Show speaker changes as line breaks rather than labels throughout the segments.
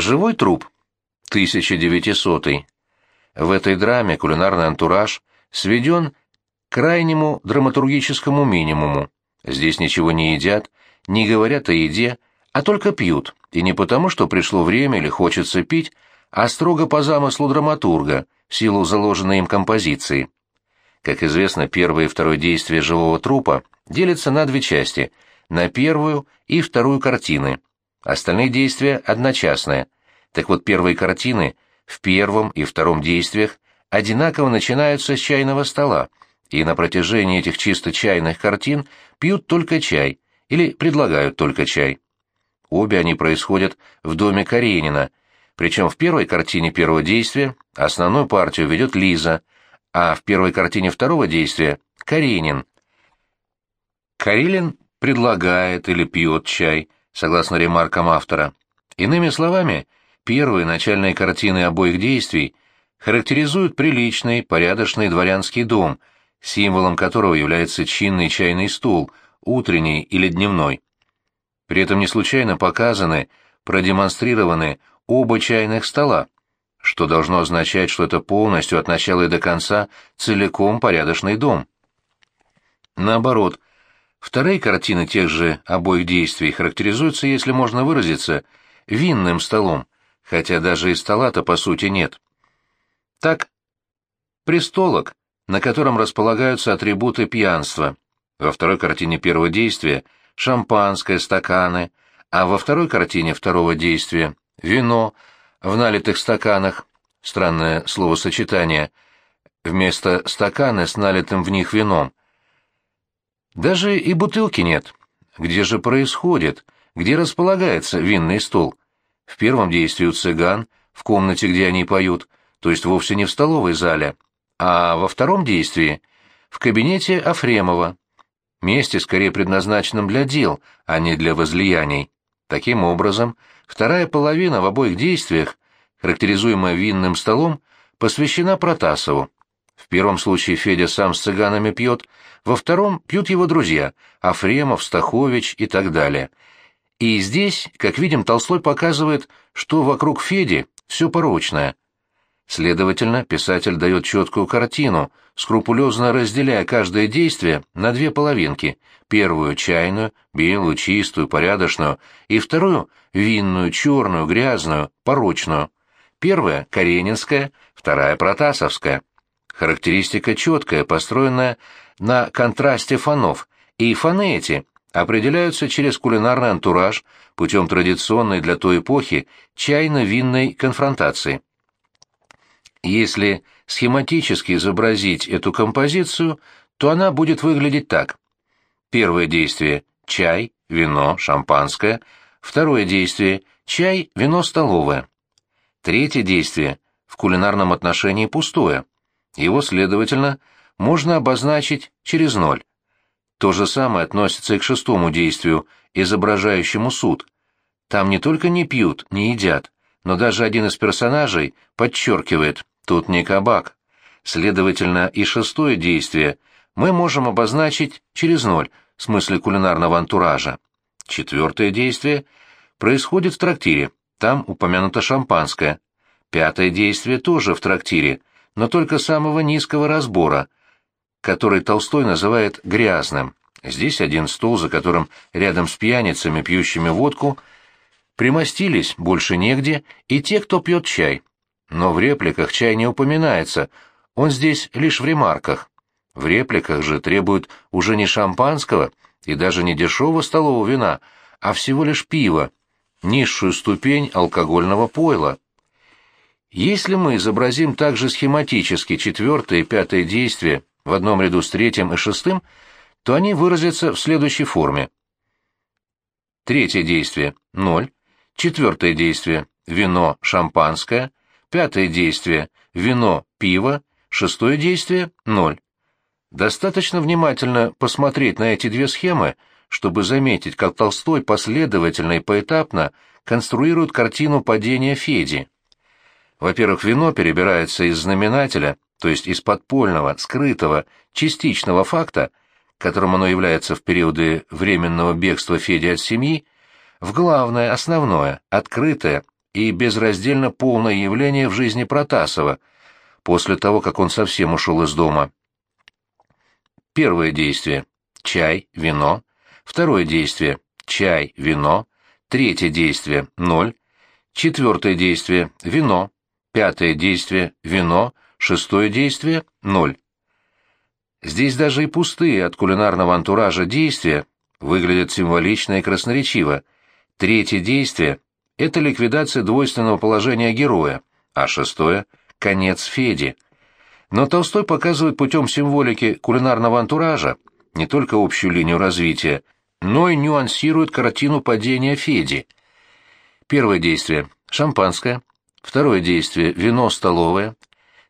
Живой труп. 1900. В этой драме кулинарный антураж сведен к крайнему драматургическому минимуму. Здесь ничего не едят, не говорят о еде, а только пьют, и не потому, что пришло время или хочется пить, а строго по замыслу драматурга, в силу заложенной им композиции. Как известно, первое и второе действие живого трупа делятся на две части – на первую и вторую картины. Остальные действия одночасные. Так вот, первые картины в первом и втором действиях одинаково начинаются с чайного стола, и на протяжении этих чисто чайных картин пьют только чай или предлагают только чай. Обе они происходят в доме Каренина, причем в первой картине первого действия основную партию ведет Лиза, а в первой картине второго действия – Каренин. Карелин предлагает или пьет чай, согласно ремаркам автора. Иными словами, первые начальные картины обоих действий характеризуют приличный, порядочный дворянский дом, символом которого является чинный чайный стул, утренний или дневной. При этом не случайно показаны, продемонстрированы оба чайных стола, что должно означать, что это полностью от начала и до конца целиком порядочный дом. Наоборот, вторые картины тех же обоих действий характеризуются, если можно выразиться, винным столом, хотя даже и стола-то по сути нет. Так, престолок, на котором располагаются атрибуты пьянства. Во второй картине первого действия – шампанское, стаканы, а во второй картине второго действия – вино – в налитых стаканах, странное словосочетание, вместо стакана с налитым в них вином. Даже и бутылки нет. Где же происходит, где располагается винный стол? В первом действии у цыган, в комнате, где они поют, то есть вовсе не в столовой зале, а во втором действии — в кабинете Афремова, месте, скорее предназначенном для дел, а не для возлияний. Таким образом, Вторая половина в обоих действиях, характеризуемая винным столом, посвящена Протасову. В первом случае Федя сам с цыганами пьет, во втором пьют его друзья – Афремов, Стахович и так далее. И здесь, как видим, Толстой показывает, что вокруг Феди все порочное. Следовательно, писатель дает четкую картину, скрупулезно разделяя каждое действие на две половинки. Первую — чайную, белую, чистую, порядочную, и вторую — винную, черную, грязную, порочную. Первая — каренинская, вторая — протасовская. Характеристика четкая, построенная на контрасте фонов, и фоны эти определяются через кулинарный антураж путем традиционной для той эпохи чайно-винной конфронтации. Если схематически изобразить эту композицию, то она будет выглядеть так. Первое действие – чай, вино, шампанское. Второе действие – чай, вино столовое. Третье действие – в кулинарном отношении пустое. Его, следовательно, можно обозначить через ноль. То же самое относится и к шестому действию, изображающему суд. Там не только не пьют, не едят, но даже один из персонажей подчеркивает Тут не кабак. Следовательно, и шестое действие мы можем обозначить через ноль в смысле кулинарного антуража. Четвертое действие происходит в трактире, там упомянуто шампанское. Пятое действие тоже в трактире, но только самого низкого разбора, который Толстой называет грязным. Здесь один стол, за которым рядом с пьяницами, пьющими водку, примостились больше негде и те, кто пьет чай. Но в репликах чай не упоминается, он здесь лишь в ремарках. В репликах же требуют уже не шампанского и даже не дешевого столового вина, а всего лишь пива, низшую ступень алкогольного пойла. Если мы изобразим также схематически четвертое и пятое действие в одном ряду с третьим и шестым, то они выразятся в следующей форме. Третье действие – ноль. Четвертое действие – вино, шампанское. Пятое действие – вино, пиво. Шестое действие – ноль. Достаточно внимательно посмотреть на эти две схемы, чтобы заметить, как Толстой последовательно и поэтапно конструирует картину падения Феди. Во-первых, вино перебирается из знаменателя, то есть из подпольного, скрытого, частичного факта, которым оно является в периоды временного бегства Феди от семьи, в главное, основное, открытое, и безраздельно полное явление в жизни Протасова, после того, как он совсем ушел из дома. Первое действие – чай, вино. Второе действие – чай, вино. Третье действие – ноль. Четвертое действие – вино. Пятое действие – вино. Шестое действие – ноль. Здесь даже и пустые от кулинарного антуража действия выглядят символично и красноречиво. Третье действие – это ликвидация двойственного положения героя, а шестое – конец Феди. Но Толстой показывает путем символики кулинарного антуража не только общую линию развития, но и нюансирует картину падения Феди. Первое действие – шампанское. Второе действие – вино столовое.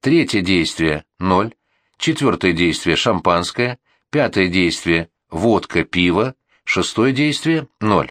Третье действие – ноль. Четвертое действие – шампанское. Пятое действие – водка, пиво. Шестое действие – ноль.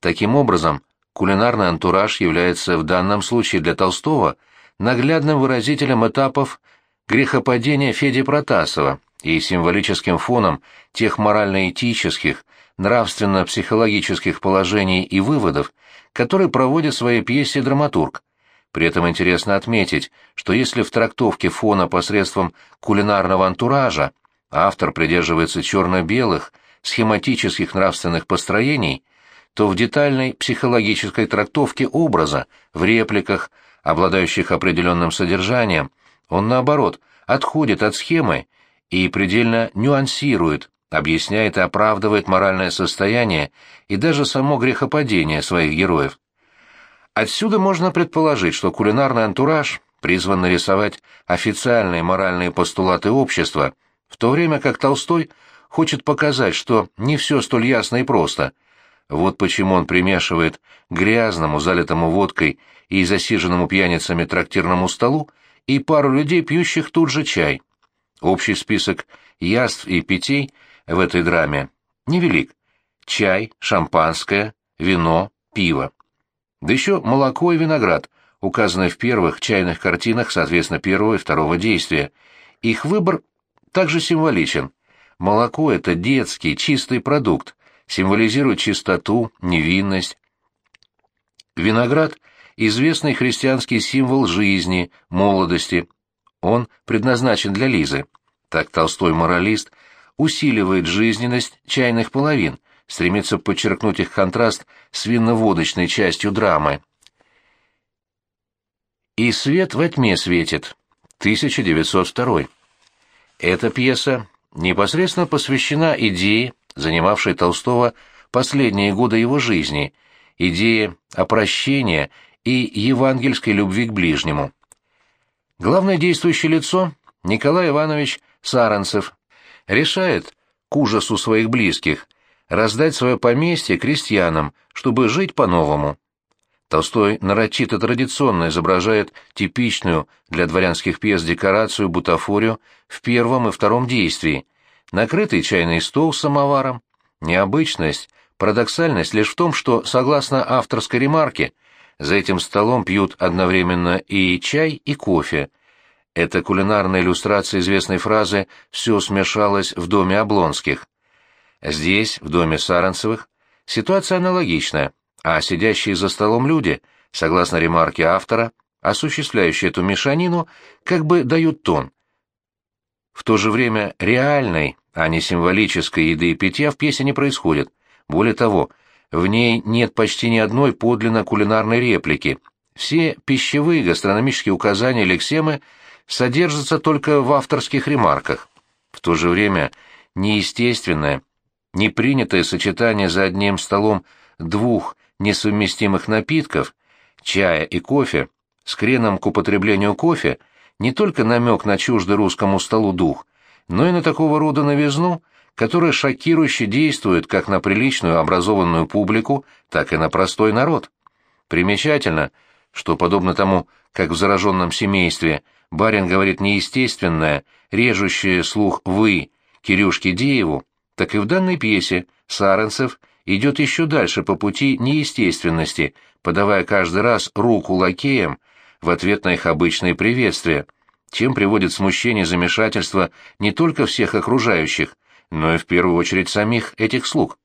Таким образом, кулинарный антураж является в данном случае для Толстого наглядным выразителем этапов грехопадения Феди Протасова и символическим фоном тех морально-этических, нравственно-психологических положений и выводов, которые проводит в своей пьесе драматург. При этом интересно отметить, что если в трактовке фона посредством кулинарного антуража автор придерживается черно-белых, схематических нравственных построений, то в детальной психологической трактовке образа, в репликах, обладающих определенным содержанием, он, наоборот, отходит от схемы и предельно нюансирует, объясняет и оправдывает моральное состояние и даже само грехопадение своих героев. Отсюда можно предположить, что кулинарный антураж призван нарисовать официальные моральные постулаты общества, в то время как Толстой хочет показать, что не все столь ясно и просто. Вот почему он примешивает грязному, залитому водкой и засиженному пьяницами трактирному столу и пару людей, пьющих тут же чай. Общий список яств и питей в этой драме невелик. Чай, шампанское, вино, пиво. Да еще молоко и виноград, указанные в первых чайных картинах, соответственно, первого и второго действия. Их выбор также символичен. Молоко — это детский, чистый продукт, символизирует чистоту, невинность. Виноград — известный христианский символ жизни, молодости. Он предназначен для Лизы. Так толстой моралист усиливает жизненность чайных половин, стремится подчеркнуть их контраст с винно-водочной частью драмы. «И свет во тьме светит» 1902. Эта пьеса непосредственно посвящена идее, занимавшей Толстого последние годы его жизни, идее опрощения и евангельской любви к ближнему. Главное действующее лицо – Николай Иванович Саранцев. Решает, к ужасу своих близких, раздать свое поместье крестьянам, чтобы жить по-новому. Толстой нарочито традиционно изображает типичную для дворянских пьес декорацию бутафорию в первом и втором действии. Накрытый чайный стол с самоваром. Необычность, парадоксальность лишь в том, что, согласно авторской ремарке, за этим столом пьют одновременно и чай, и кофе. Это кулинарная иллюстрация известной фразы «все смешалось в доме Облонских». Здесь, в доме Саранцевых, ситуация аналогичная, а сидящие за столом люди, согласно ремарке автора, осуществляющие эту мешанину, как бы дают тон. В то же время реальной, а не символической еды и питья в пьесе не происходит. Более того, в ней нет почти ни одной подлинно кулинарной реплики. Все пищевые гастрономические указания лексемы содержатся только в авторских ремарках. В то же время неестественное, непринятое сочетание за одним столом двух несовместимых напитков, чая и кофе, с креном к употреблению кофе, не только намек на чуждый русскому столу дух, но и на такого рода новизну, которая шокирующе действует как на приличную образованную публику, так и на простой народ. Примечательно, что, подобно тому, как в зараженном семействе барин говорит неестественное, режущее слух «вы» Кирюшке Дееву, так и в данной пьесе Саренцев идет еще дальше по пути неестественности, подавая каждый раз руку лакеям в ответ на их обычные приветствия, чем приводит смущение и замешательство не только всех окружающих, но и в первую очередь самих этих слуг.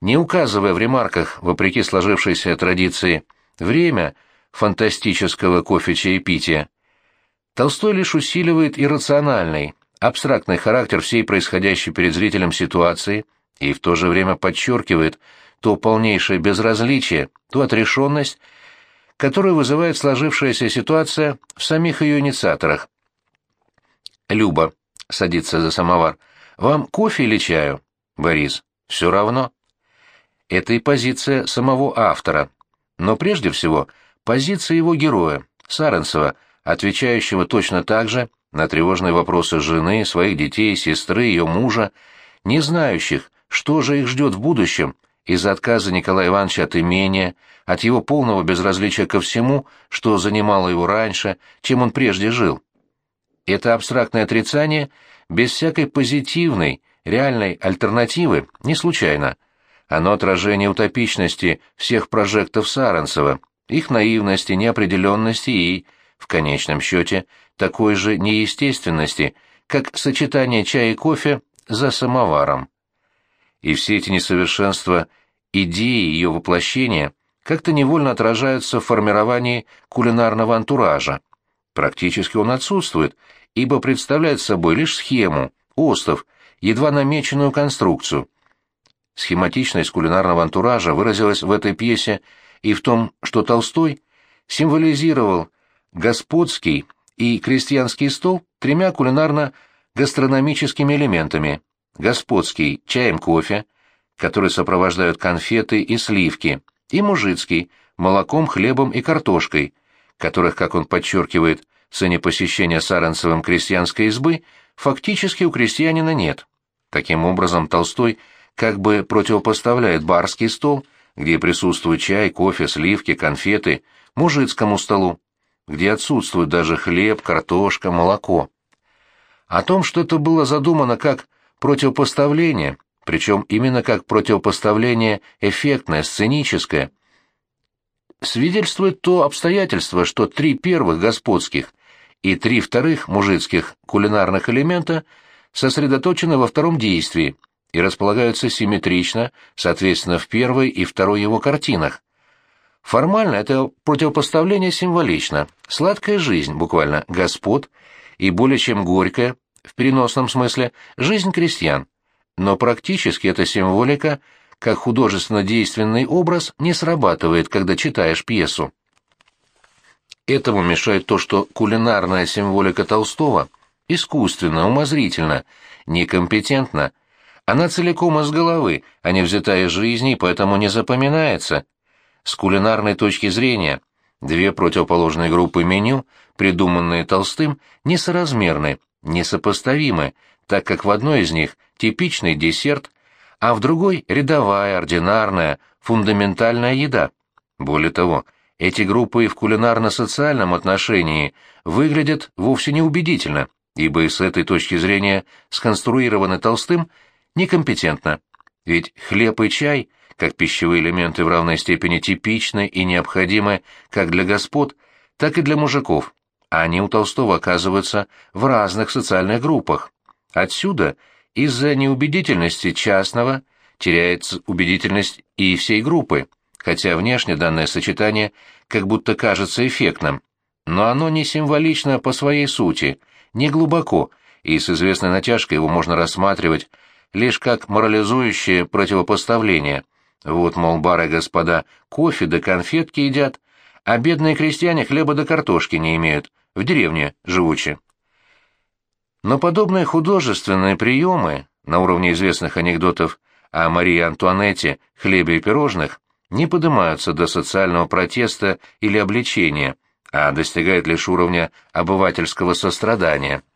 Не указывая в ремарках, вопреки сложившейся традиции, время фантастического кофе-чаепития. Толстой лишь усиливает иррациональный, абстрактный характер всей происходящей перед зрителем ситуации и в то же время подчеркивает то полнейшее безразличие, ту отрешенность, которую вызывает сложившаяся ситуация в самих ее инициаторах. Люба садится за самовар. «Вам кофе или чаю?» Борис. «Все равно». Это и позиция самого автора, но прежде всего позиция его героя, Саренцева, отвечающего точно так же на тревожные вопросы жены, своих детей, сестры, ее мужа, не знающих, что же их ждет в будущем из-за отказа Николая Ивановича от имения, от его полного безразличия ко всему, что занимало его раньше, чем он прежде жил. Это абстрактное отрицание без всякой позитивной, реальной альтернативы не случайно. Оно отражение утопичности всех прожектов Саранцева, их наивности, неопределенности и, в конечном счете, такой же неестественности, как сочетание чая и кофе за самоваром. И все эти несовершенства идеи ее воплощения как-то невольно отражаются в формировании кулинарного антуража. Практически он отсутствует, ибо представляет собой лишь схему, остов, едва намеченную конструкцию. Схематичность кулинарного антуража выразилась в этой пьесе и в том, что Толстой символизировал господский и крестьянский стол тремя кулинарно-гастрономическими элементами. Господский – чаем кофе, который сопровождают конфеты и сливки, и мужицкий – молоком, хлебом и картошкой, которых, как он подчеркивает, цене посещения Саранцевым крестьянской избы, фактически у крестьянина нет. Таким образом, Толстой как бы противопоставляет барский стол, где присутствует чай, кофе, сливки, конфеты, мужицкому столу, где отсутствует даже хлеб, картошка, молоко. О том, что это было задумано как противопоставление, причем именно как противопоставление эффектное, сценическое, свидетельствует то обстоятельство, что три первых господских и три вторых мужицких кулинарных элемента сосредоточены во втором действии и располагаются симметрично, соответственно, в первой и второй его картинах. Формально это противопоставление символично. Сладкая жизнь, буквально, господ, и более чем горькая, в переносном смысле, жизнь крестьян. Но практически эта символика, как художественно-действенный образ, не срабатывает, когда читаешь пьесу. Этому мешает то, что кулинарная символика Толстого искусственна, умозрительна, некомпетентна. Она целиком из головы, а не взята из жизни, поэтому не запоминается. С кулинарной точки зрения, две противоположные группы меню, придуманные Толстым, несоразмерны, несопоставимы, так как в одной из них типичный десерт, а в другой рядовая, ординарная, фундаментальная еда. Более того, эти группы в кулинарно-социальном отношении выглядят вовсе неубедительно, ибо и с этой точки зрения сконструированы Толстым некомпетентно. Ведь хлеб и чай как пищевые элементы в равной степени типичны и необходимы как для господ, так и для мужиков, а они у Толстого оказываются в разных социальных группах. Отсюда, из-за неубедительности частного, теряется убедительность и всей группы, хотя внешне данное сочетание как будто кажется эффектным, но оно не символично по своей сути, не глубоко, и с известной натяжкой его можно рассматривать лишь как морализующее противопоставление – вот, мол, бары господа кофе да конфетки едят, а бедные крестьяне хлеба да картошки не имеют, в деревне живучи. Но подобные художественные приемы на уровне известных анекдотов о Марии Антуанетте, хлебе и пирожных не поднимаются до социального протеста или обличения, а достигают лишь уровня обывательского сострадания –